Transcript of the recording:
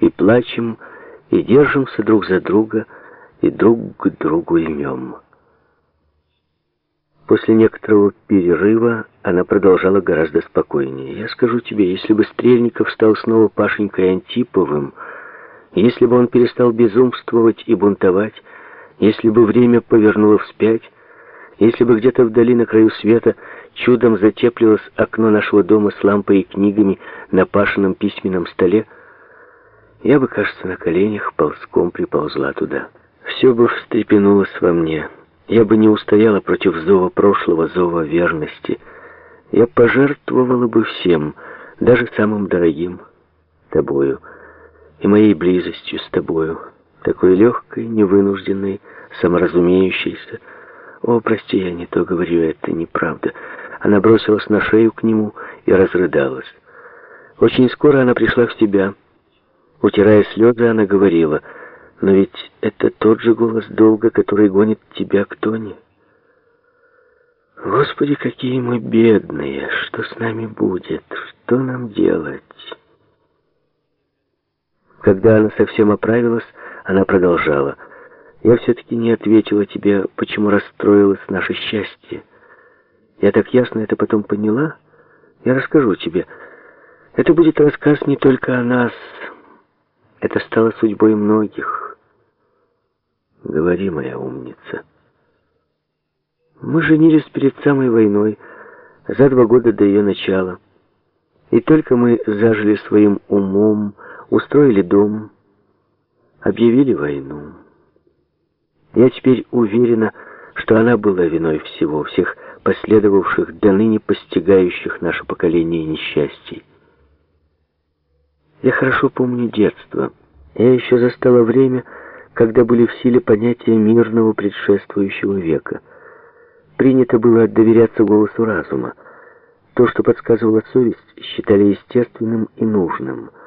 и плачем, и держимся друг за друга, и друг к другу имем. После некоторого перерыва она продолжала гораздо спокойнее. «Я скажу тебе, если бы Стрельников стал снова Пашенькой Антиповым, если бы он перестал безумствовать и бунтовать, если бы время повернуло вспять, если бы где-то вдали на краю света чудом затеплилось окно нашего дома с лампой и книгами на Пашином письменном столе, я бы, кажется, на коленях ползком приползла туда. Все бы встрепенулось во мне. Я бы не устояла против зова прошлого, зова верности. Я пожертвовала бы всем, даже самым дорогим, тобою, и моей близостью с тобою, такой легкой, невынужденной, саморазумеющейся. О, прости, я не то говорю, это неправда. Она бросилась на шею к нему и разрыдалась. Очень скоро она пришла в себя. Утирая слезы, она говорила — но ведь это тот же голос долга, который гонит тебя к Тоне. Господи, какие мы бедные! Что с нами будет? Что нам делать? Когда она совсем оправилась, она продолжала. Я все-таки не ответила тебе, почему расстроилось наше счастье. Я так ясно это потом поняла. Я расскажу тебе. Это будет рассказ не только о нас. Это стало судьбой многих. Говори, моя умница. Мы женились перед самой войной, за два года до ее начала. И только мы зажили своим умом, устроили дом, объявили войну. Я теперь уверена, что она была виной всего, всех последовавших до ныне постигающих наше поколение несчастий. Я хорошо помню детство. Я еще застала время, когда были в силе понятия мирного предшествующего века. Принято было доверяться голосу разума. То, что подсказывала совесть, считали естественным и нужным –